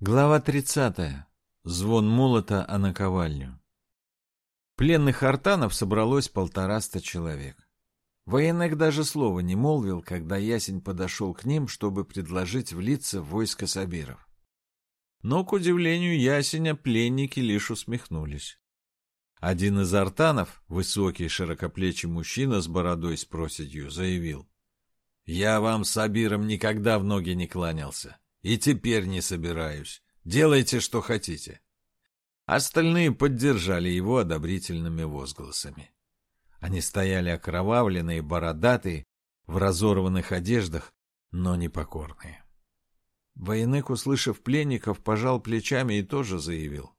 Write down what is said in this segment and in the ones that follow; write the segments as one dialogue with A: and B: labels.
A: Глава 30. Звон молота о наковальню. Пленных артанов собралось полтораста человек. Военных даже слова не молвил, когда Ясень подошел к ним, чтобы предложить влиться в войско Сабиров. Но, к удивлению Ясеня, пленники лишь усмехнулись. Один из артанов, высокий широкоплечий мужчина с бородой с проседью, заявил. «Я вам, Сабирам, никогда в ноги не кланялся. И теперь не собираюсь. Делайте, что хотите. Остальные поддержали его одобрительными возгласами. Они стояли окровавленные, бородатые, в разорванных одеждах, но непокорные. Военек, услышав пленников, пожал плечами и тоже заявил.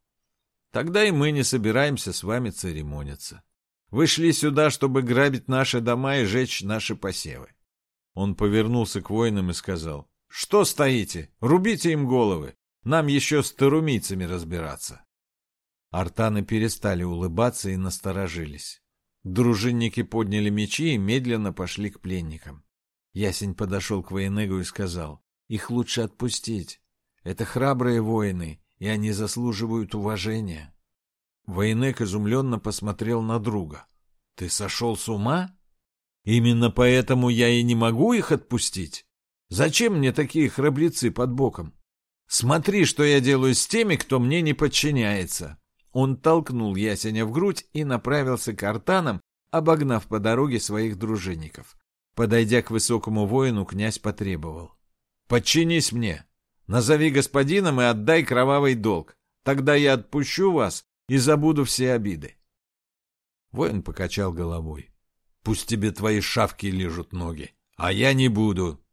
A: «Тогда и мы не собираемся с вами церемониться. Вы шли сюда, чтобы грабить наши дома и жечь наши посевы». Он повернулся к воинам и сказал, что стоите? Рубите им головы. Нам еще с тарумийцами разбираться. Артаны перестали улыбаться и насторожились. Дружинники подняли мечи и медленно пошли к пленникам. Ясень подошел к Военегу и сказал, их лучше отпустить. Это храбрые воины, и они заслуживают уважения. Военек изумленно посмотрел на друга. Ты сошел с ума? Именно поэтому я и не могу их отпустить. Зачем мне такие храбрецы под боком? Смотри, что я делаю с теми, кто мне не подчиняется. Он толкнул ясеня в грудь и направился к артанам, обогнав по дороге своих дружинников. Подойдя к высокому воину, князь потребовал. «Подчинись мне! Назови господином и отдай кровавый долг. Тогда я отпущу вас и забуду все обиды». Воин покачал головой. «Пусть тебе твои шавки лежат ноги, а я не буду.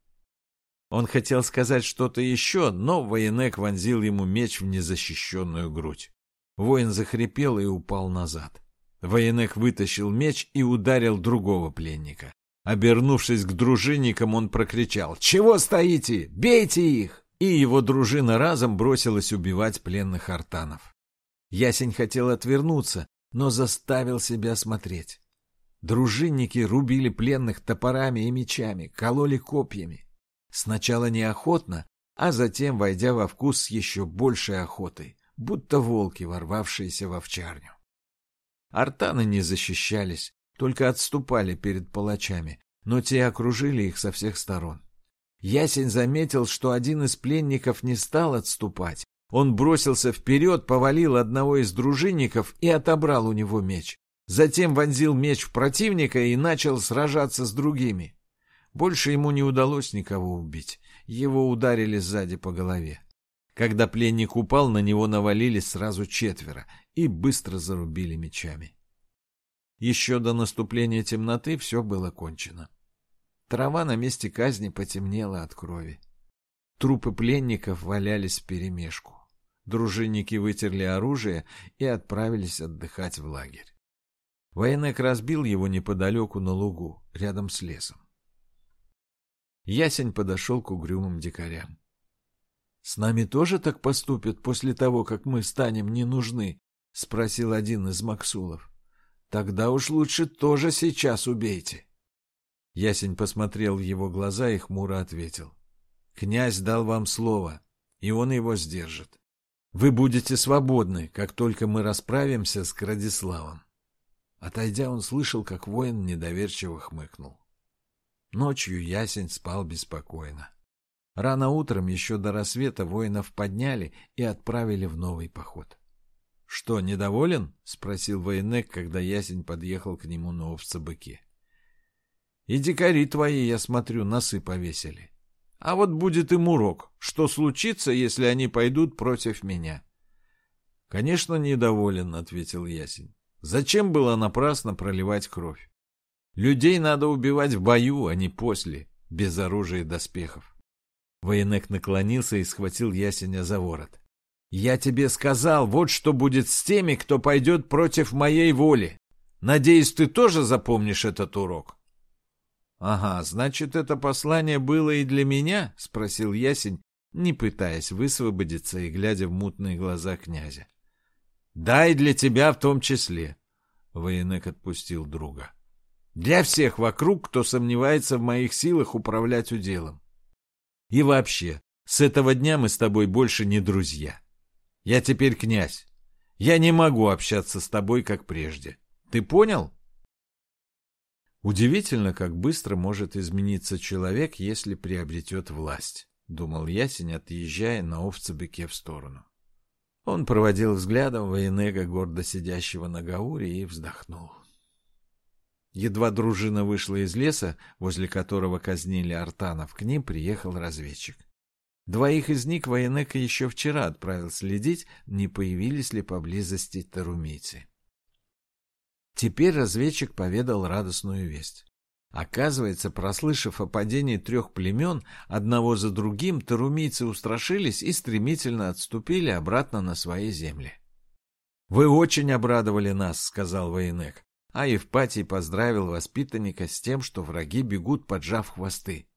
A: Он хотел сказать что-то еще, но военек вонзил ему меч в незащищенную грудь. Воин захрипел и упал назад. Военек вытащил меч и ударил другого пленника. Обернувшись к дружинникам, он прокричал «Чего стоите? Бейте их!» И его дружина разом бросилась убивать пленных артанов. Ясень хотел отвернуться, но заставил себя смотреть. Дружинники рубили пленных топорами и мечами, кололи копьями. Сначала неохотно, а затем войдя во вкус с еще большей охотой, будто волки, ворвавшиеся в овчарню. Артаны не защищались, только отступали перед палачами, но те окружили их со всех сторон. Ясень заметил, что один из пленников не стал отступать. Он бросился вперед, повалил одного из дружинников и отобрал у него меч. Затем вонзил меч в противника и начал сражаться с другими. Больше ему не удалось никого убить. Его ударили сзади по голове. Когда пленник упал, на него навалились сразу четверо и быстро зарубили мечами. Еще до наступления темноты все было кончено. Трава на месте казни потемнела от крови. Трупы пленников валялись вперемешку. Дружинники вытерли оружие и отправились отдыхать в лагерь. Военек разбил его неподалеку на лугу, рядом с лесом. Ясень подошел к угрюмым дикарям. — С нами тоже так поступят после того, как мы станем не нужны? — спросил один из Максулов. — Тогда уж лучше тоже сейчас убейте. Ясень посмотрел в его глаза и хмуро ответил. — Князь дал вам слово, и он его сдержит. Вы будете свободны, как только мы расправимся с Крадиславом. Отойдя, он слышал, как воин недоверчиво хмыкнул. Ночью ясень спал беспокойно. Рано утром, еще до рассвета, воинов подняли и отправили в новый поход. — Что, недоволен? — спросил военек, когда ясень подъехал к нему на овце-быке. — И дикари твои, я смотрю, носы повесили. А вот будет им урок, что случится, если они пойдут против меня. — Конечно, недоволен, — ответил ясень. — Зачем было напрасно проливать кровь? Людей надо убивать в бою, а не после, без оружия и доспехов. Военек наклонился и схватил ясеня за ворот. «Я тебе сказал, вот что будет с теми, кто пойдет против моей воли. Надеюсь, ты тоже запомнишь этот урок?» «Ага, значит, это послание было и для меня?» — спросил ясень, не пытаясь высвободиться и глядя в мутные глаза князя. «Да, и для тебя в том числе», — военек отпустил друга. Для всех вокруг, кто сомневается в моих силах управлять уделом. И вообще, С этого дня мы с тобой больше не друзья. Я теперь князь. Я не могу общаться с тобой, как прежде. Ты понял? Удивительно, как быстро может измениться человек, если приобретет власть, думал Ясень, отъезжая на овце-быке в сторону. Он проводил взглядом военега, гордо сидящего на гауре, и вздохнул. Едва дружина вышла из леса, возле которого казнили артанов, к ним приехал разведчик. Двоих из них военека еще вчера отправил следить, не появились ли поблизости тарумийцы. Теперь разведчик поведал радостную весть. Оказывается, прослышав о падении трех племен, одного за другим, тарумийцы устрашились и стремительно отступили обратно на свои земли. «Вы очень обрадовали нас», — сказал военек, а Евпатий поздравил воспитанника с тем, что враги бегут, поджав хвосты.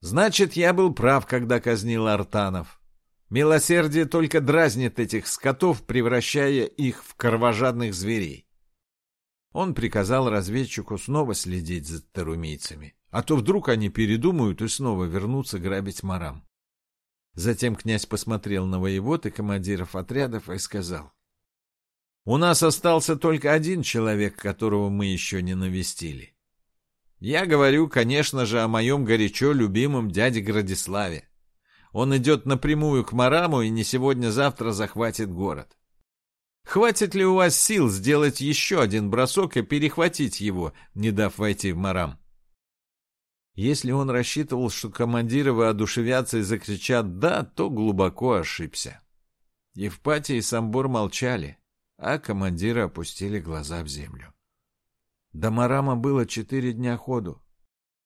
A: «Значит, я был прав, когда казнил Артанов. Милосердие только дразнит этих скотов, превращая их в кровожадных зверей. Он приказал разведчику снова следить за тарумийцами, а то вдруг они передумают и снова вернутся грабить Марам. Затем князь посмотрел на воевод и командиров отрядов и сказал. «У нас остался только один человек, которого мы еще не навестили. Я говорю, конечно же, о моем горячо любимом дяде Градиславе. Он идет напрямую к Мараму и не сегодня-завтра захватит город. Хватит ли у вас сил сделать еще один бросок и перехватить его, не дав войти в Марам? Если он рассчитывал, что командиры воодушевятся и закричат «да», то глубоко ошибся. Евпатий и Самбор молчали, а командиры опустили глаза в землю. До Марама было четыре дня ходу.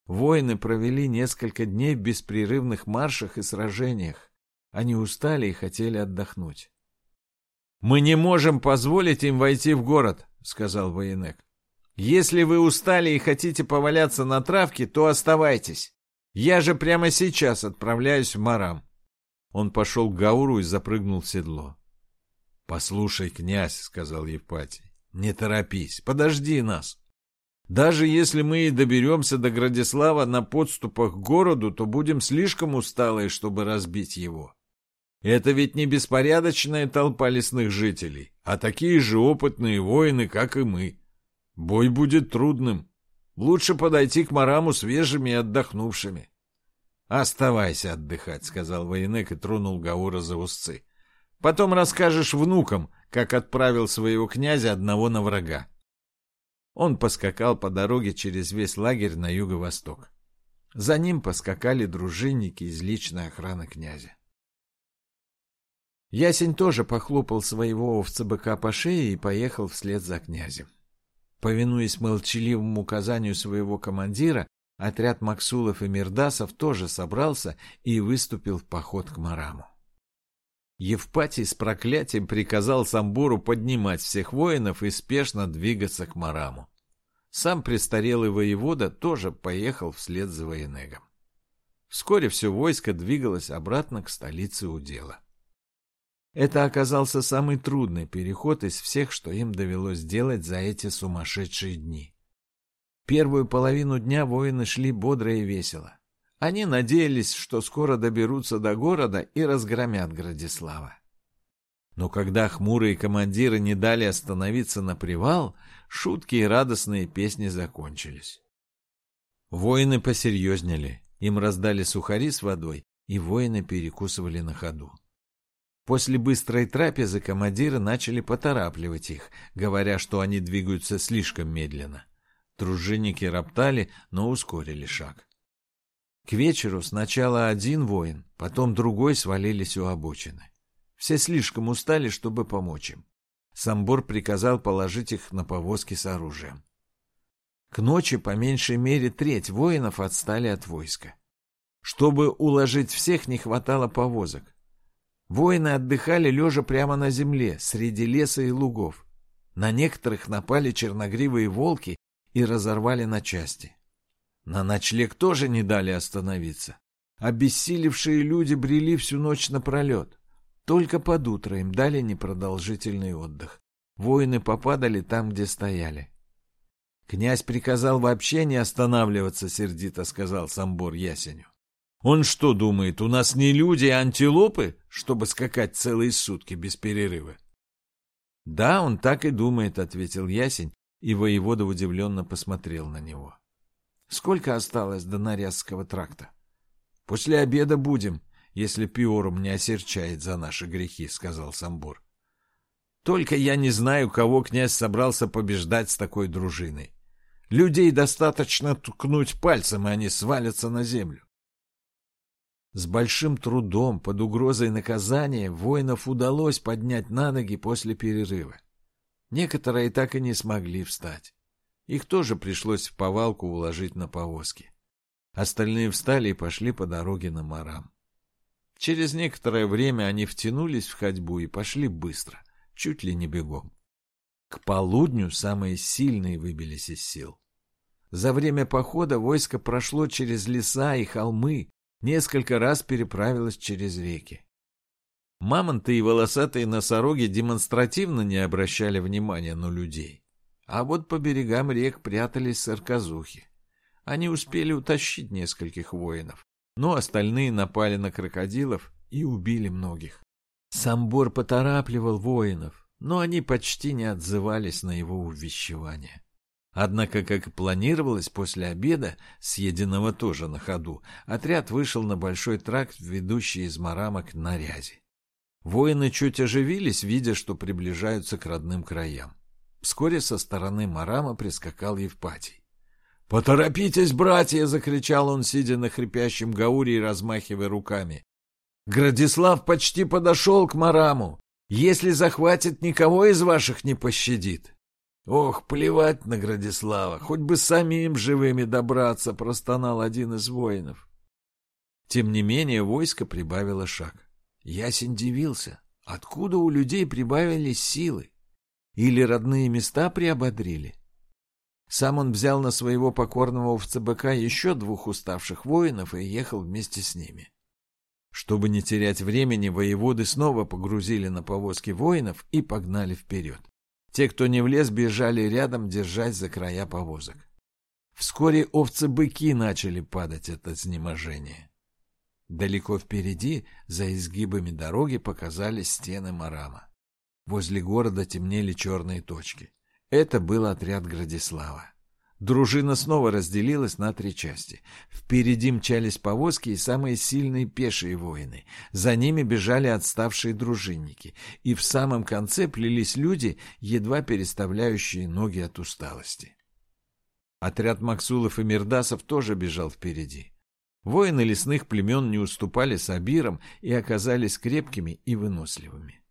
A: Воины провели несколько дней в беспрерывных маршах и сражениях. Они устали и хотели отдохнуть. «Мы не можем позволить им войти в город», — сказал военек. «Если вы устали и хотите поваляться на травке, то оставайтесь. Я же прямо сейчас отправляюсь в Марам». Он пошел к Гауру и запрыгнул в седло. «Послушай, князь», — сказал Евпатий, — «не торопись, подожди нас. Даже если мы и доберемся до Градислава на подступах к городу, то будем слишком усталые, чтобы разбить его. Это ведь не беспорядочная толпа лесных жителей, а такие же опытные воины, как и мы. Бой будет трудным. Лучше подойти к Мараму свежими и отдохнувшими. «Оставайся отдыхать», — сказал военек и тронул Гаура за узцы. «Потом расскажешь внукам, как отправил своего князя одного на врага». Он поскакал по дороге через весь лагерь на юго-восток. За ним поскакали дружинники из личной охраны князя. Ясень тоже похлопал своего овца-быка по шее и поехал вслед за князем. Повинуясь молчаливому указанию своего командира, отряд Максулов и Мирдасов тоже собрался и выступил в поход к Мараму. Евпатий с проклятием приказал Самбуру поднимать всех воинов и спешно двигаться к Мараму. Сам престарелый воевода тоже поехал вслед за военегом. Вскоре все войско двигалось обратно к столице удела. Это оказался самый трудный переход из всех, что им довелось сделать за эти сумасшедшие дни. Первую половину дня воины шли бодро и весело. Они надеялись, что скоро доберутся до города и разгромят Градислава. Но когда хмурые командиры не дали остановиться на привал, шутки и радостные песни закончились. Воины посерьезнели, им раздали сухари с водой, и воины перекусывали на ходу. После быстрой трапезы командиры начали поторапливать их, говоря, что они двигаются слишком медленно. Дружинники роптали, но ускорили шаг. К вечеру сначала один воин, потом другой свалились у обочины. Все слишком устали, чтобы помочь им. Самбор приказал положить их на повозки с оружием. К ночи по меньшей мере треть воинов отстали от войска. Чтобы уложить всех, не хватало повозок. Воины отдыхали лежа прямо на земле, среди леса и лугов. На некоторых напали черногривые волки и разорвали на части. На ночлег тоже не дали остановиться. Обессилевшие люди брели всю ночь напролет. Только под утро им дали непродолжительный отдых. Воины попадали там, где стояли. «Князь приказал вообще не останавливаться», — сердито сказал Самбор Ясеню. Он что думает, у нас не люди, а антилопы, чтобы скакать целые сутки без перерыва? — Да, он так и думает, — ответил Ясень, и воевода удивленно посмотрел на него. — Сколько осталось до Нарязского тракта? — После обеда будем, если Пиорум не осерчает за наши грехи, — сказал Самбур. — Только я не знаю, кого князь собрался побеждать с такой дружиной. Людей достаточно ткнуть пальцем, и они свалятся на землю. С большим трудом, под угрозой наказания, воинов удалось поднять на ноги после перерыва. Некоторые так и не смогли встать. Их тоже пришлось в повалку уложить на повозки. Остальные встали и пошли по дороге на Марам. Через некоторое время они втянулись в ходьбу и пошли быстро, чуть ли не бегом. К полудню самые сильные выбились из сил. За время похода войско прошло через леса и холмы, несколько раз переправилась через реки. Мамонты и волосатые носороги демонстративно не обращали внимания на людей. А вот по берегам рек прятались сарказухи. Они успели утащить нескольких воинов, но остальные напали на крокодилов и убили многих. Самбор поторапливал воинов, но они почти не отзывались на его увещевания. Однако, как и планировалось, после обеда, съеденного тоже на ходу, отряд вышел на большой тракт, ведущий из Марамок на Рязи. Воины чуть оживились, видя, что приближаются к родным краям. Вскоре со стороны Марама прискакал Евпатий. «Поторопитесь, братья!» — закричал он, сидя на хрипящем гауре и размахивая руками. «Градислав почти подошел к Мараму. Если захватит, никого из ваших не пощадит». «Ох, плевать на Градислава, хоть бы самим живыми добраться», — простонал один из воинов. Тем не менее войско прибавило шаг. Ясень дивился, откуда у людей прибавились силы? Или родные места приободрили? Сам он взял на своего покорного в ЦБК еще двух уставших воинов и ехал вместе с ними. Чтобы не терять времени, воеводы снова погрузили на повозки воинов и погнали вперед. Те, кто не влез, бежали рядом, держась за края повозок. Вскоре овцы-быки начали падать от изнеможения. Далеко впереди, за изгибами дороги, показались стены Марама. Возле города темнели черные точки. Это был отряд Градислава. Дружина снова разделилась на три части. Впереди мчались повозки и самые сильные пешие воины. За ними бежали отставшие дружинники. И в самом конце плелись люди, едва переставляющие ноги от усталости. Отряд Максулов и Мирдасов тоже бежал впереди. Воины лесных племен не уступали Сабирам и оказались крепкими и выносливыми.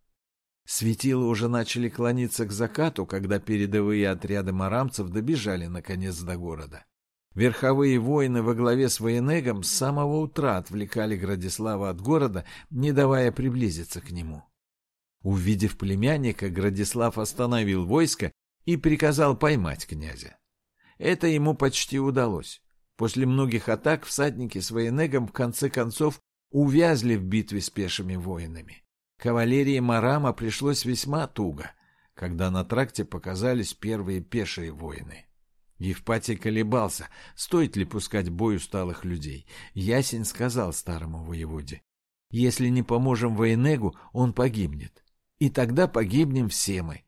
A: Светила уже начали клониться к закату, когда передовые отряды марамцев добежали, наконец, до города. Верховые воины во главе с Военегом с самого утра отвлекали Градислава от города, не давая приблизиться к нему. Увидев племянника, Градислав остановил войско и приказал поймать князя. Это ему почти удалось. После многих атак всадники с Военегом в конце концов увязли в битве с пешими воинами. Кавалерии Марама пришлось весьма туго, когда на тракте показались первые пешие воины. Евпатий колебался, стоит ли пускать бой усталых людей. Ясень сказал старому воеводе, «Если не поможем Военегу, он погибнет. И тогда погибнем все мы.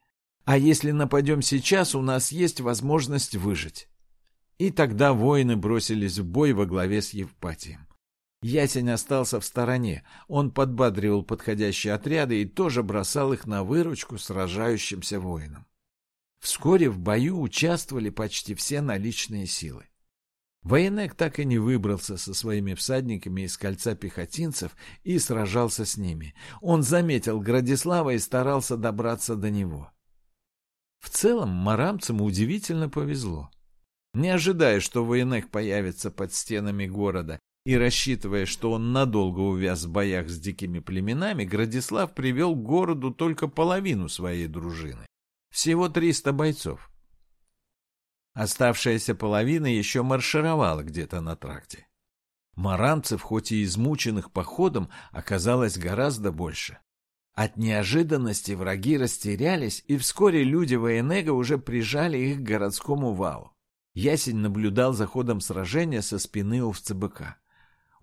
A: А если нападем сейчас, у нас есть возможность выжить». И тогда воины бросились в бой во главе с Евпатием. Ясень остался в стороне. Он подбадривал подходящие отряды и тоже бросал их на выручку сражающимся воинам. Вскоре в бою участвовали почти все наличные силы. Военек так и не выбрался со своими всадниками из кольца пехотинцев и сражался с ними. Он заметил Градислава и старался добраться до него. В целом марамцам удивительно повезло. Не ожидая, что Военек появится под стенами города и рассчитывая, что он надолго увяз в боях с дикими племенами, Градислав привел к городу только половину своей дружины. Всего 300 бойцов. Оставшаяся половина еще маршировала где-то на тракте. Маранцев, хоть и измученных походом, оказалось гораздо больше. От неожиданности враги растерялись, и вскоре люди Военега уже прижали их к городскому валу. Ясень наблюдал за ходом сражения со спины овцебыка.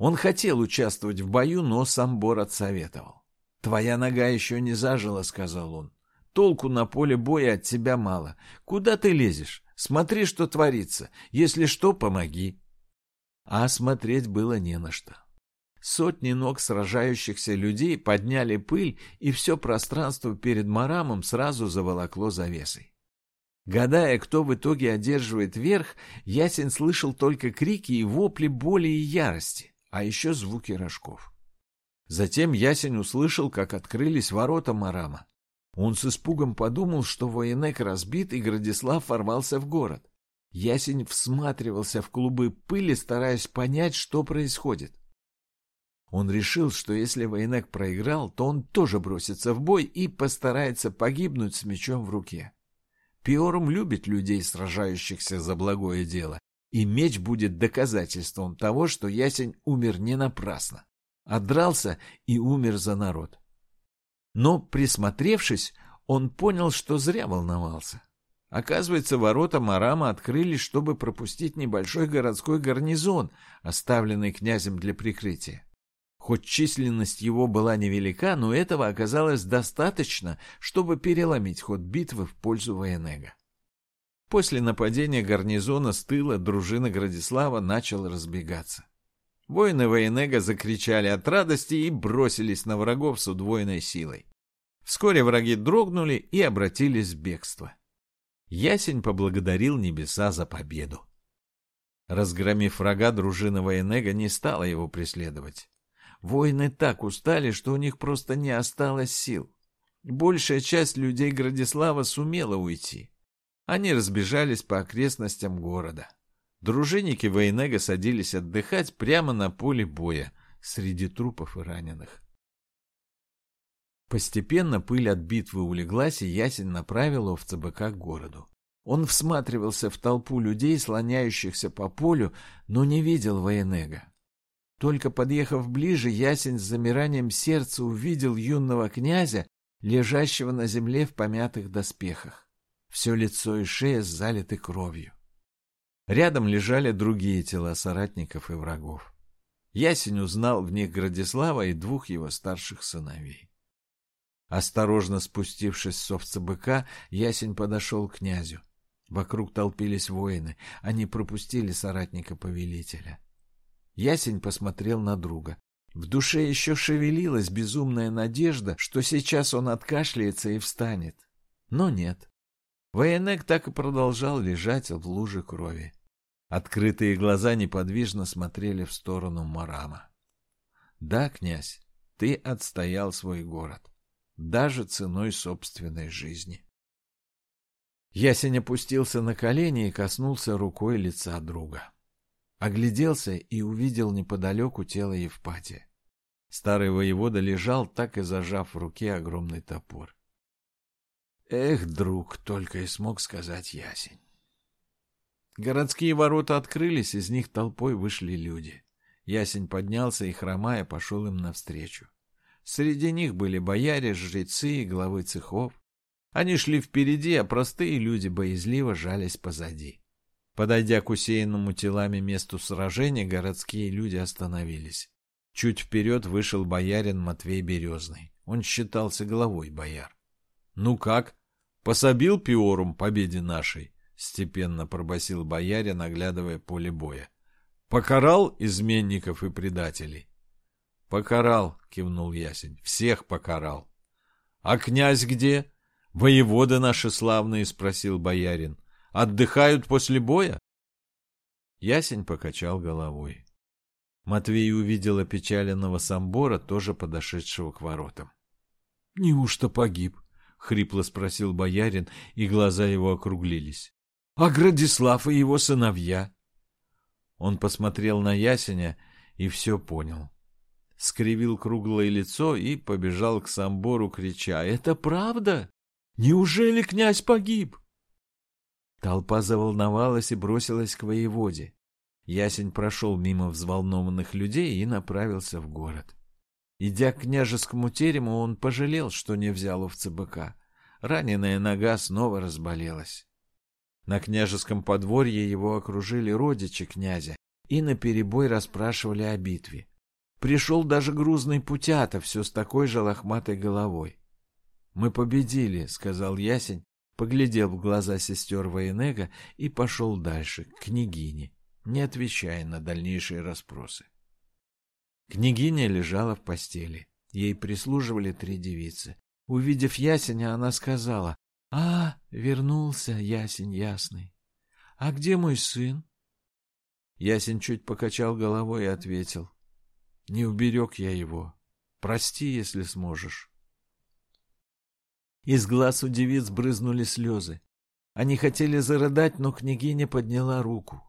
A: Он хотел участвовать в бою, но Самбор отсоветовал. «Твоя нога еще не зажила», — сказал он. «Толку на поле боя от тебя мало. Куда ты лезешь? Смотри, что творится. Если что, помоги». А смотреть было не на что. Сотни ног сражающихся людей подняли пыль, и все пространство перед Марамом сразу заволокло завесой. Гадая, кто в итоге одерживает верх, Ясень слышал только крики и вопли боли и ярости, а еще звуки рожков. Затем Ясень услышал, как открылись ворота Марама. Он с испугом подумал, что военек разбит, и Градислав ворвался в город. Ясень всматривался в клубы пыли, стараясь понять, что происходит. Он решил, что если военек проиграл, то он тоже бросится в бой и постарается погибнуть с мечом в руке. Пиорум любит людей, сражающихся за благое дело, и меч будет доказательством того, что Ясень умер не напрасно, а дрался и умер за народ. Но, присмотревшись, он понял, что зря волновался. Оказывается, ворота Марама открылись, чтобы пропустить небольшой городской гарнизон, оставленный князем для прикрытия. Хоть численность его была невелика, но этого оказалось достаточно, чтобы переломить ход битвы в пользу Военега. После нападения гарнизона с тыла дружина Градислава начала разбегаться. Воины Военега закричали от радости и бросились на врагов с удвоенной силой. Вскоре враги дрогнули и обратились в бегство. Ясень поблагодарил небеса за победу. Разгромив врага, дружина Военега не стала его преследовать. Воины так устали, что у них просто не осталось сил. Большая часть людей Градислава сумела уйти. Они разбежались по окрестностям города. Дружинники Вейнега садились отдыхать прямо на поле боя, среди трупов и раненых. Постепенно пыль от битвы улеглась, и Ясень направил овцебыка к городу. Он всматривался в толпу людей, слоняющихся по полю, но не видел Вейнега. Только подъехав ближе, Ясень с замиранием сердца увидел юного князя, лежащего на земле в помятых доспехах. Все лицо и шея залиты кровью. Рядом лежали другие тела соратников и врагов. Ясень узнал в них Градислава и двух его старших сыновей. Осторожно спустившись с овца быка, Ясень подошел к князю. Вокруг толпились воины, они пропустили соратника повелителя. Ясень посмотрел на друга. В душе еще шевелилась безумная надежда, что сейчас он откашляется и встанет. Но нет. Военек так и продолжал лежать в луже крови. Открытые глаза неподвижно смотрели в сторону Марама. «Да, князь, ты отстоял свой город, даже ценой собственной жизни». Ясень опустился на колени и коснулся рукой лица друга. Огляделся и увидел неподалеку тело Евпатия. Старый воевода лежал, так и зажав в руке огромный топор. «Эх, друг!» — только и смог сказать ясень. Городские ворота открылись, из них толпой вышли люди. Ясень поднялся и, хромая, пошел им навстречу. Среди них были бояре, жрецы и главы цехов. Они шли впереди, а простые люди боязливо жались позади. Подойдя к усеянному телами месту сражения, городские люди остановились. Чуть вперед вышел боярин Матвей Березный. Он считался главой бояр. — Ну как? Пособил Пиорум победе нашей? — степенно пробасил боярин, оглядывая поле боя. — Покарал изменников и предателей? — Покарал, — кивнул Ясень. — Всех покарал. — А князь где? — Воеводы наши славные, — спросил боярин. — Отдыхают после боя? Ясень покачал головой. Матвей увидел опечаленного самбора, тоже подошедшего к воротам. — Неужто погиб? — хрипло спросил боярин, и глаза его округлились. — А Градислав и его сыновья? Он посмотрел на Ясеня и все понял. Скривил круглое лицо и побежал к самбору, крича «Это правда? Неужели князь погиб?» Толпа заволновалась и бросилась к воеводе. Ясень прошел мимо взволнованных людей и направился в город. Идя к княжескому терему, он пожалел, что не взял овцы быка. Раненая нога снова разболелась. На княжеском подворье его окружили родичи князя и наперебой расспрашивали о битве. Пришел даже грузный путята, все с такой же лохматой головой. «Мы победили», — сказал Ясень, поглядел в глаза сестер Военега и пошел дальше, к княгине, не отвечая на дальнейшие расспросы. Княгиня лежала в постели. Ей прислуживали три девицы. Увидев ясеня, она сказала, «А, вернулся ясень ясный. А где мой сын?» Ясень чуть покачал головой и ответил, «Не уберег я его. Прости, если сможешь». Из глаз у девиц брызнули слезы. Они хотели зарыдать, но княгиня подняла руку.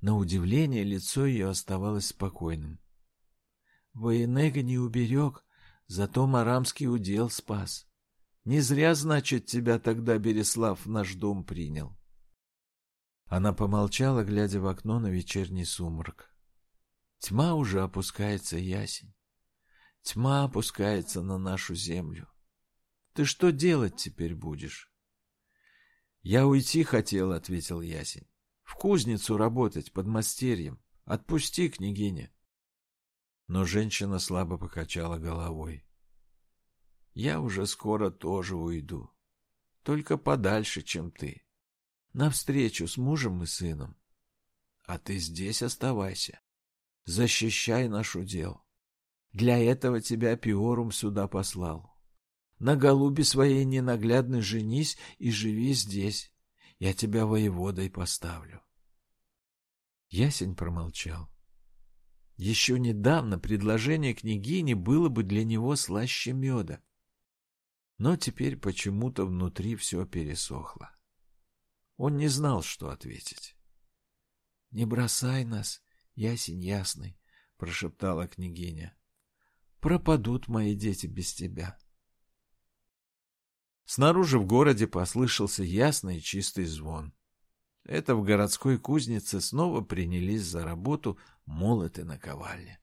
A: На удивление лицо ее оставалось спокойным. Военега не уберег, зато Марамский удел спас. Не зря, значит, тебя тогда Береслав в наш дом принял. Она помолчала, глядя в окно на вечерний сумрак. Тьма уже опускается, ясень. Тьма опускается на нашу землю. Ты что делать теперь будешь? Я уйти хотел, — ответил ясень. В кузницу работать под мастерьем. Отпусти, княгиня но женщина слабо покачала головой. «Я уже скоро тоже уйду. Только подальше, чем ты. Навстречу с мужем и сыном. А ты здесь оставайся. Защищай наш удел. Для этого тебя Пиорум сюда послал. На голубе своей ненаглядной женись и живи здесь. Я тебя воеводой поставлю. Ясень промолчал. Еще недавно предложение княгини было бы для него слаще меда. Но теперь почему-то внутри все пересохло. Он не знал, что ответить. — Не бросай нас, ясень ясный, — прошептала княгиня. — Пропадут мои дети без тебя. Снаружи в городе послышался ясный и чистый звон. Это в городской кузнице снова принялись за работу молоты наковальни.